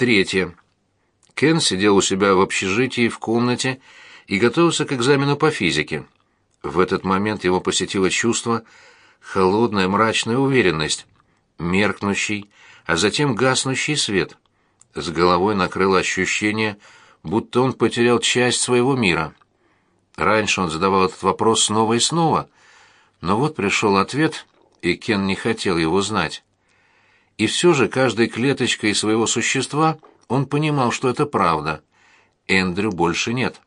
Третье. Кен сидел у себя в общежитии в комнате и готовился к экзамену по физике. В этот момент его посетило чувство, холодная мрачная уверенность, меркнущий, а затем гаснущий свет. С головой накрыло ощущение, будто он потерял часть своего мира. Раньше он задавал этот вопрос снова и снова, но вот пришел ответ, и Кен не хотел его знать. И все же каждой клеточкой своего существа он понимал, что это правда. Эндрю больше нет.